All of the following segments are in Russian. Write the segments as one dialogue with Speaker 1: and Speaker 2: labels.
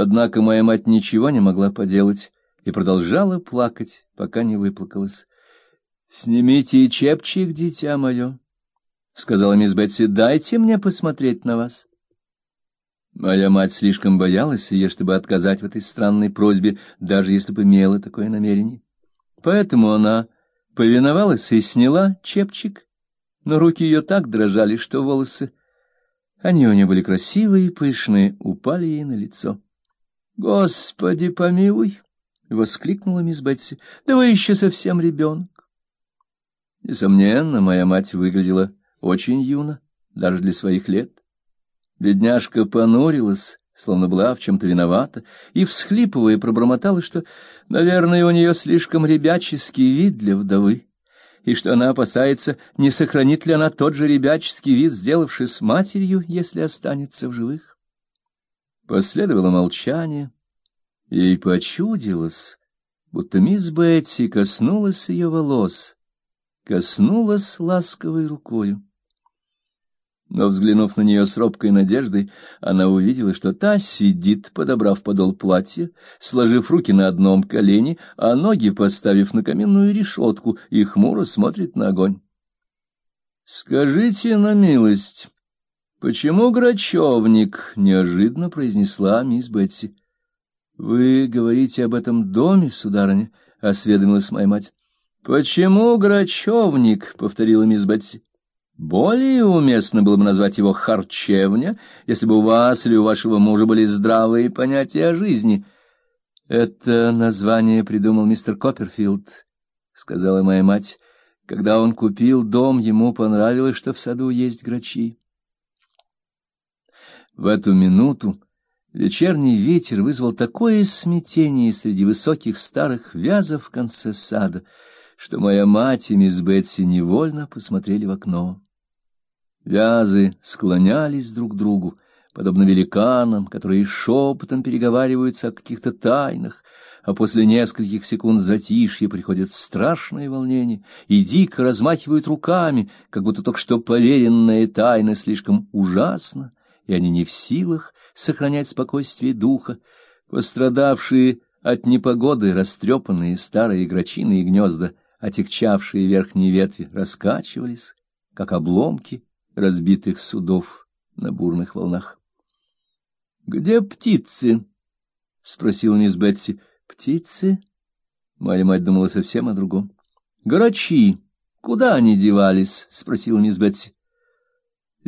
Speaker 1: Однако моя мать ничего не могла поделать и продолжала плакать, пока не выплакалась. — Снимите чепчик, дитя мое, — сказала мисс Бетси, — дайте мне посмотреть на вас. Моя мать слишком боялась ее, чтобы отказать в этой странной просьбе, даже если бы имела такое намерение. Поэтому она повиновалась и сняла чепчик, но руки ее так дрожали, что волосы, они у нее были красивые и пышные, упали ей на лицо. Господи, помилуй, воскликнула мисс Бетси. Да вы еще совсем ребенок. Несомненно, моя мать выглядела очень юно, даже для своих лет. Бедняжка понурилась, словно была в чем то виновата, и всхлипывая пробормотала, что, наверное, у нее слишком ребяческий вид для вдовы и что она опасается, не сохранит ли она тот же ребяческий вид, сделавшись матерью, если останется в живых. Последовало молчание. Ей почудилось, будто мисс Бетси коснулась ее волос, коснулась ласковой рукою. Но, взглянув на нее с робкой надеждой, она увидела, что та сидит, подобрав подол платья, сложив руки на одном колене, а ноги поставив на каменную решетку, и хмуро смотрит на огонь. — Скажите на милость, «Почему Грачевник?» — неожиданно произнесла мисс Бетси. «Вы говорите об этом доме, сударыня?» — осведомилась моя мать. «Почему Грачевник?» — повторила мисс Бетси. «Более уместно было бы назвать его харчевня, если бы у вас или у вашего мужа были здравые понятия о жизни». «Это название придумал мистер Копперфилд», — сказала моя мать. «Когда он купил дом, ему понравилось, что в саду есть грачи». В эту минуту вечерний ветер вызвал такое смятение среди высоких старых вязов в конце сада, что моя мать и мисс Бетси невольно посмотрели в окно. Вязы склонялись друг к другу, подобно великанам, которые шепотом переговариваются о каких-то тайнах, а после нескольких секунд затишья приходят в страшное волнение и дико размахивают руками, как будто только что поверенная тайна слишком ужасна, и они не в силах сохранять спокойствие духа, пострадавшие от непогоды растрепанные старые грачиные гнезда, отягчавшие верхние ветви, раскачивались, как обломки разбитых судов на бурных волнах. — Где птицы? — спросила мисс Бетси. — Птицы? Моя мать думала совсем о другом. — Грачи. Куда они девались? — спросила мисс Бетси.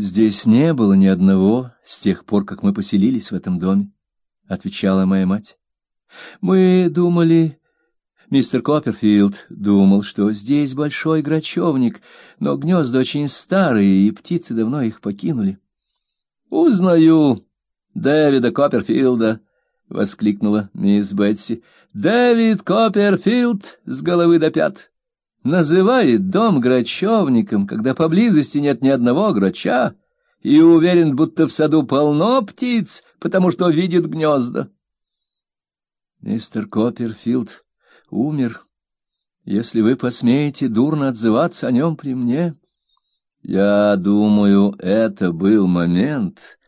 Speaker 1: Здесь не было ни одного с тех пор, как мы поселились в этом доме, отвечала моя мать. Мы думали, мистер Копперфилд думал, что здесь большой грачевник, но гнезда очень старые, и птицы давно их покинули. Узнаю Дэвида Копперфилда, воскликнула мисс Бетси. Дэвид Копперфилд с головы до пят называет дом грачевником, когда поблизости нет ни одного грача, и уверен, будто в саду полно птиц, потому что видит гнезда. Мистер Копперфилд умер. Если вы посмеете дурно отзываться о нем при мне, я думаю, это был момент,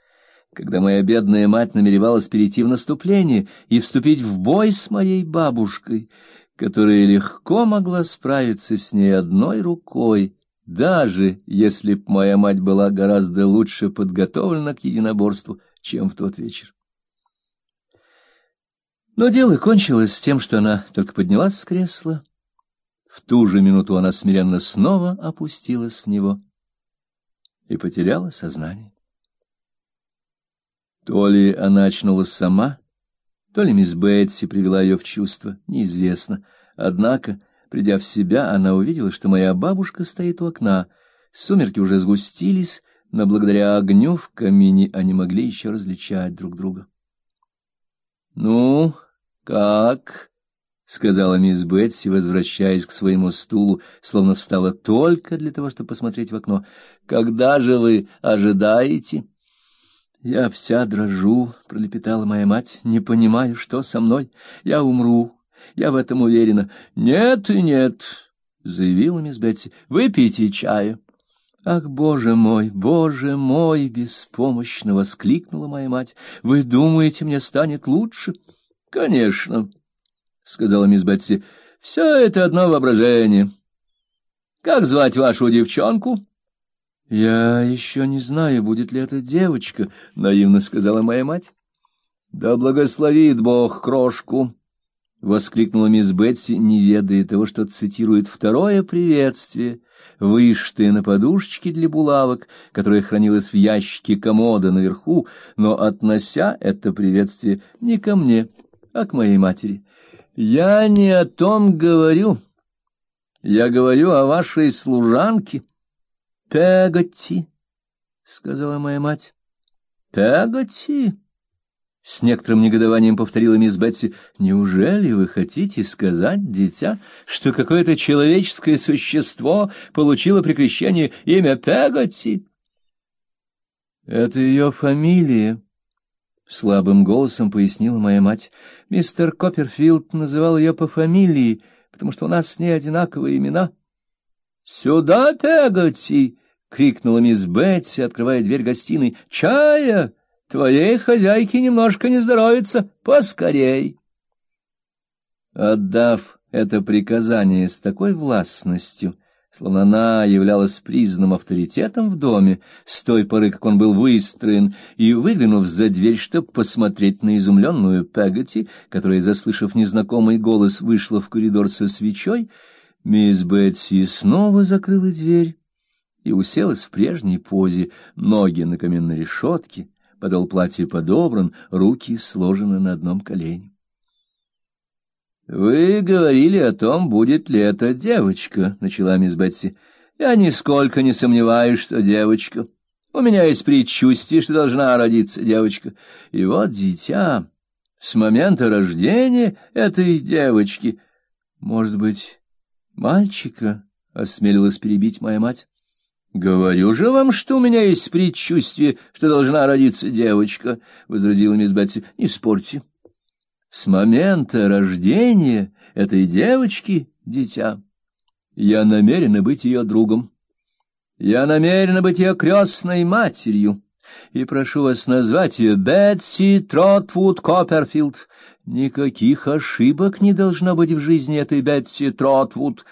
Speaker 1: когда моя бедная мать намеревалась перейти в наступление и вступить в бой с моей бабушкой — которая легко могла справиться с ней одной рукой, даже если б моя мать была гораздо лучше подготовлена к единоборству, чем в тот вечер. Но дело кончилось тем, что она только поднялась с кресла. В ту же минуту она смиренно снова опустилась в него и потеряла сознание. То ли она очнулась сама, то ли мисс Бетси привела ее в чувство, неизвестно. Однако, придя в себя, она увидела, что моя бабушка стоит у окна. Сумерки уже сгустились, но благодаря огню в камине они могли еще различать друг друга. — Ну, как? — сказала мисс Бетси, возвращаясь к своему стулу, словно встала только для того, чтобы посмотреть в окно. — Когда же вы ожидаете? — я вся дрожу, пролепетала моя мать, не понимаю, что со мной. Я умру. Я в этом уверена. Нет и нет, заявила мисс Бетси. Выпейте чаю. Ах, боже мой, боже мой, беспомощно воскликнула моя мать. Вы думаете, мне станет лучше? Конечно, сказала мисс Бетси. Все это одно воображение. Как звать вашу девчонку? Я еще не знаю, будет ли это девочка, наивно сказала моя мать. Да благословит Бог крошку, воскликнула мисс Бетси, не ведая того, что цитирует второе приветствие, вышитое на подушечке для булавок, которое хранилось в ящике комода наверху, но относя это приветствие не ко мне, а к моей матери. Я не о том говорю. Я говорю о вашей служанке. Пегати, сказала моя мать. Пегати. С некоторым негодованием повторила мисс Бетси. Неужели вы хотите сказать, дитя, что какое-то человеческое существо получило при крещении имя Пегати? Это ее фамилия, слабым голосом пояснила моя мать. Мистер Копперфилд называл ее по фамилии, потому что у нас с ней одинаковые имена. Сюда, Пегати, крикнула мисс Бетси, открывая дверь гостиной. Чая! Твоей хозяйке немножко не здоровится, поскорей. Отдав это приказание с такой властностью, словно она являлась признанным авторитетом в доме с той поры, как он был выстроен, и выглянув за дверь, чтобы посмотреть на изумленную Пегати, которая, заслышав незнакомый голос, вышла в коридор со свечой, мисс Бетси снова закрыла дверь и уселась в прежней позе, ноги на каменной решетке, подол платья подобран, руки сложены на одном колене. Вы говорили о том, будет ли это девочка, начала мисс Бетси. Я нисколько не сомневаюсь, что девочка. У меня есть предчувствие, что должна родиться девочка. И вот дитя с момента рождения этой девочки, может быть, мальчика, осмелилась перебить моя мать. Говорю же вам, что у меня есть предчувствие, что должна родиться девочка, возразила мисс Бетси. Не спорьте. С момента рождения этой девочки, дитя, я намерена быть ее другом. Я намерена быть ее крестной матерью. И прошу вас назвать ее Бетси Тротвуд Копперфилд. Никаких ошибок не должно быть в жизни этой Бетси Тротвуд.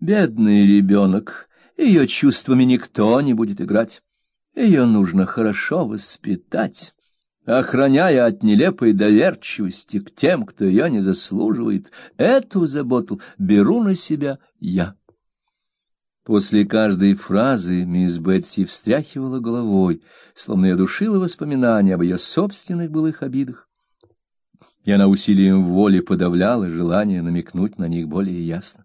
Speaker 1: Бедный ребенок. Ее чувствами никто не будет играть. Ее нужно хорошо воспитать, охраняя от нелепой доверчивости к тем, кто ее не заслуживает. Эту заботу беру на себя я. После каждой фразы мисс Бетси встряхивала головой, словно я душила воспоминания об ее собственных былых обидах. И она усилием воли подавляла желание намекнуть на них более ясно.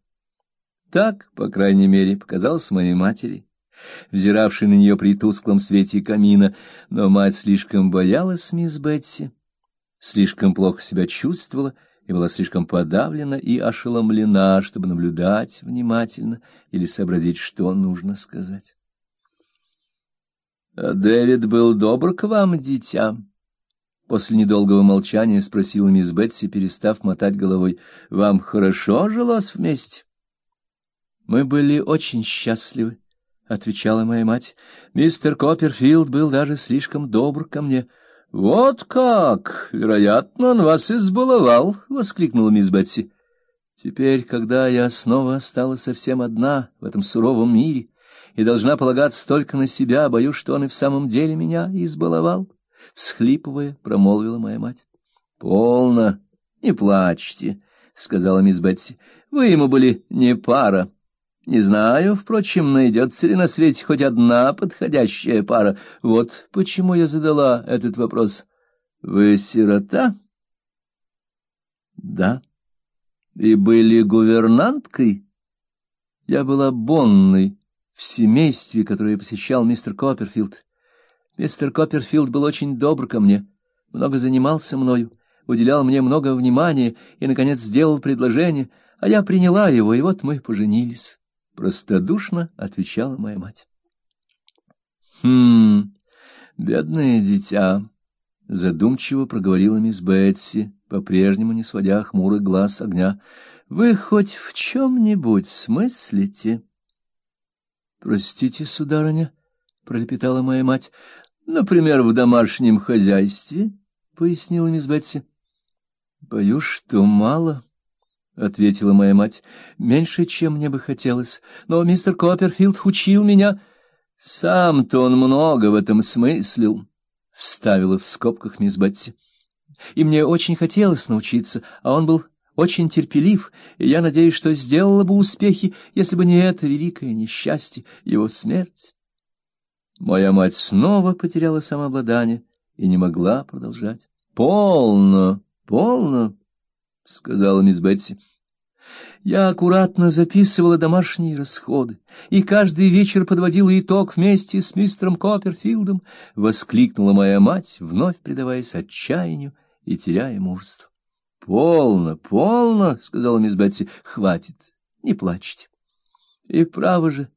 Speaker 1: Так, по крайней мере, показалось моей матери, взиравшей на нее при тусклом свете камина, но мать слишком боялась мисс Бетси, слишком плохо себя чувствовала и была слишком подавлена и ошеломлена, чтобы наблюдать внимательно или сообразить, что нужно сказать. «А Дэвид был добр к вам, дитя?» После недолгого молчания спросила мисс Бетси, перестав мотать головой. «Вам хорошо жилось вместе?» Мы были очень счастливы, отвечала моя мать. Мистер Копперфилд был даже слишком добр ко мне. Вот как, вероятно, он вас избаловал, воскликнула мисс Бетси. Теперь, когда я снова осталась совсем одна в этом суровом мире и должна полагаться только на себя, боюсь, что он и в самом деле меня избаловал, всхлипывая, промолвила моя мать. Полно, не плачьте, сказала мисс Бетси. Вы ему были не пара. Не знаю, впрочем, найдется ли на свете хоть одна подходящая пара. Вот почему я задала этот вопрос. Вы сирота? Да. И были гувернанткой? Я была бонной в семействе, которое посещал мистер Копперфилд. Мистер Копперфилд был очень добр ко мне, много занимался мною, уделял мне много внимания и, наконец, сделал предложение, а я приняла его, и вот мы поженились простодушно отвечала моя мать. Хм, бедное дитя, задумчиво проговорила мисс Бетси, по-прежнему не сводя хмурый глаз огня. Вы хоть в чем нибудь смыслите? Простите, сударыня, пролепетала моя мать. Например, в домашнем хозяйстве, пояснила мисс Бетси. Боюсь, что мало, ответила моя мать. Меньше, чем мне бы хотелось. Но мистер Копперфилд учил меня, сам-то он много в этом смыслил, вставила в скобках мисс Бетси. И мне очень хотелось научиться, а он был очень терпелив, и я надеюсь, что сделала бы успехи, если бы не это великое несчастье, его смерть. Моя мать снова потеряла самообладание и не могла продолжать. — Полно, полно, — сказала мисс Бетси. Я аккуратно записывала домашние расходы и каждый вечер подводила итог вместе с мистером Копперфилдом, — воскликнула моя мать, вновь предаваясь отчаянию и теряя мужество. — Полно, полно, — сказала мисс Бетси, — хватит, не плачьте. И право же,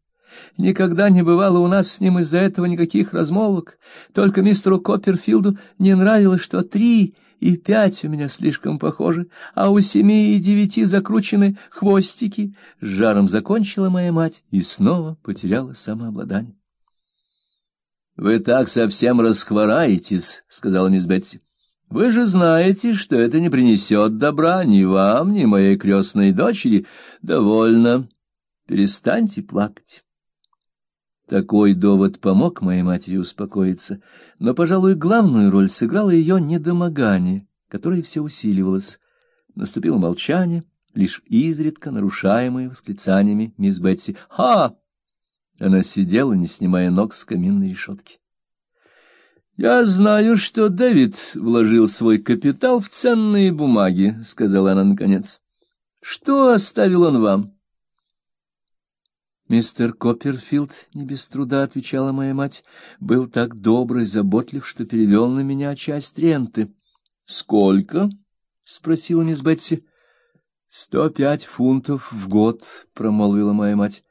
Speaker 1: Никогда не бывало у нас с ним из-за этого никаких размолвок. Только мистеру Копперфилду не нравилось, что три и пять у меня слишком похожи, а у семи и девяти закручены хвостики. С жаром закончила моя мать и снова потеряла самообладание. — Вы так совсем расхвораетесь, — сказала мисс Бетси. — Вы же знаете, что это не принесет добра ни вам, ни моей крестной дочери. Довольно. Перестаньте плакать. Такой довод помог моей матери успокоиться, но, пожалуй, главную роль сыграло ее недомогание, которое все усиливалось. Наступило молчание, лишь изредка нарушаемое восклицаниями мисс Бетси. «Ха!» Она сидела, не снимая ног с каминной решетки. «Я знаю, что Дэвид вложил свой капитал в ценные бумаги», — сказала она наконец. «Что оставил он вам?» Мистер Копперфилд, не без труда отвечала моя мать, был так добрый, заботлив, что перевел на меня часть ренты. Сколько? спросила мисс Бетси. Сто пять фунтов в год, промолвила моя мать.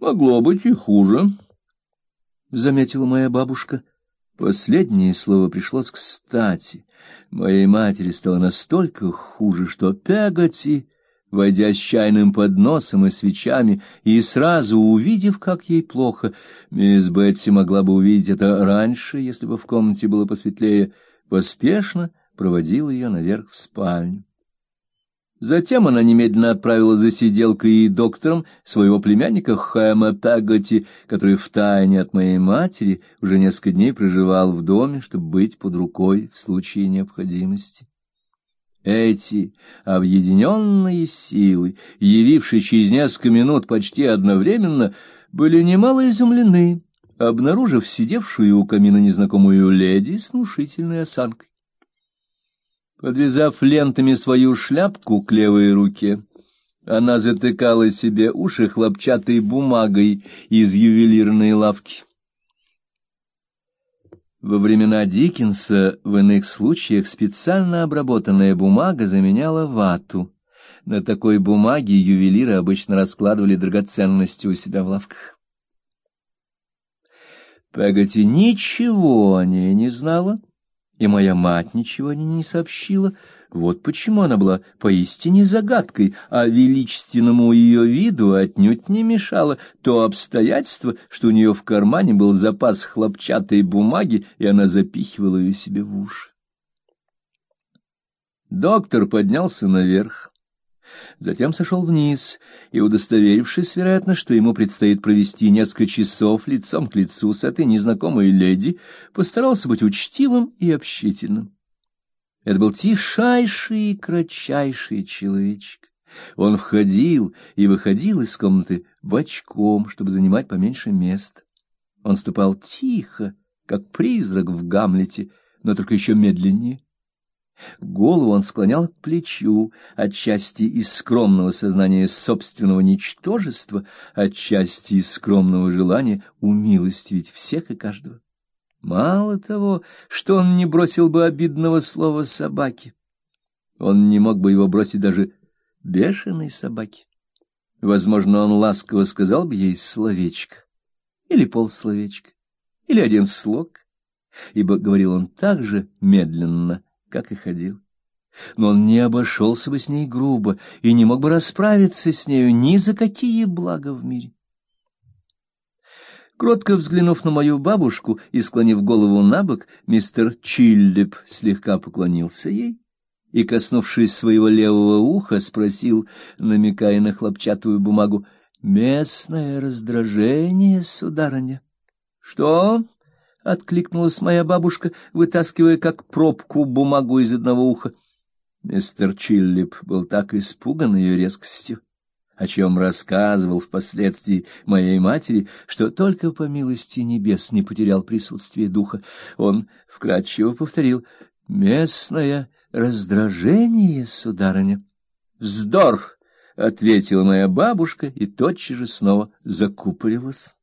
Speaker 1: Могло быть и хуже, заметила моя бабушка. Последнее слово пришлось кстати. Моей матери стало настолько хуже, что Пегати войдя с чайным подносом и свечами, и сразу увидев, как ей плохо, мисс Бетси могла бы увидеть это раньше, если бы в комнате было посветлее, поспешно проводила ее наверх в спальню. Затем она немедленно отправила за сиделкой и доктором своего племянника Хэма Пегати, который втайне от моей матери уже несколько дней проживал в доме, чтобы быть под рукой в случае необходимости. Эти объединенные силы, явившие через несколько минут почти одновременно, были немало изумлены, обнаружив сидевшую у камина незнакомую леди с внушительной осанкой. Подвязав лентами свою шляпку к левой руке, она затыкала себе уши хлопчатой бумагой из ювелирной лавки. Во времена Диккенса в иных случаях специально обработанная бумага заменяла вату. На такой бумаге ювелиры обычно раскладывали драгоценности у себя в лавках. Пегати ничего о ней не знала, и моя мать ничего о ней не сообщила, вот почему она была поистине загадкой, а величественному ее виду отнюдь не мешало то обстоятельство, что у нее в кармане был запас хлопчатой бумаги, и она запихивала ее себе в уши. Доктор поднялся наверх, затем сошел вниз, и, удостоверившись, вероятно, что ему предстоит провести несколько часов лицом к лицу с этой незнакомой леди, постарался быть учтивым и общительным. Это был тишайший и кратчайший человечек. Он входил и выходил из комнаты бочком, чтобы занимать поменьше места. Он ступал тихо, как призрак в Гамлете, но только еще медленнее. Голову он склонял к плечу, отчасти из скромного сознания собственного ничтожества, отчасти из скромного желания умилостивить всех и каждого. Мало того, что он не бросил бы обидного слова собаке, он не мог бы его бросить даже бешеной собаке. Возможно, он ласково сказал бы ей словечко, или полсловечка, или один слог, ибо говорил он так же медленно, как и ходил. Но он не обошелся бы с ней грубо и не мог бы расправиться с нею ни за какие блага в мире. Кротко взглянув на мою бабушку и склонив голову на бок, мистер Чиллип слегка поклонился ей и, коснувшись своего левого уха, спросил, намекая на хлопчатую бумагу, «Местное раздражение, сударыня». «Что?» — откликнулась моя бабушка, вытаскивая как пробку бумагу из одного уха. Мистер Чиллип был так испуган ее резкостью, о чем рассказывал впоследствии моей матери, что только по милости небес не потерял присутствие духа. Он вкратчиво повторил «Местное раздражение, сударыня». «Вздор!» — ответила моя бабушка и тотчас же снова закупорилась.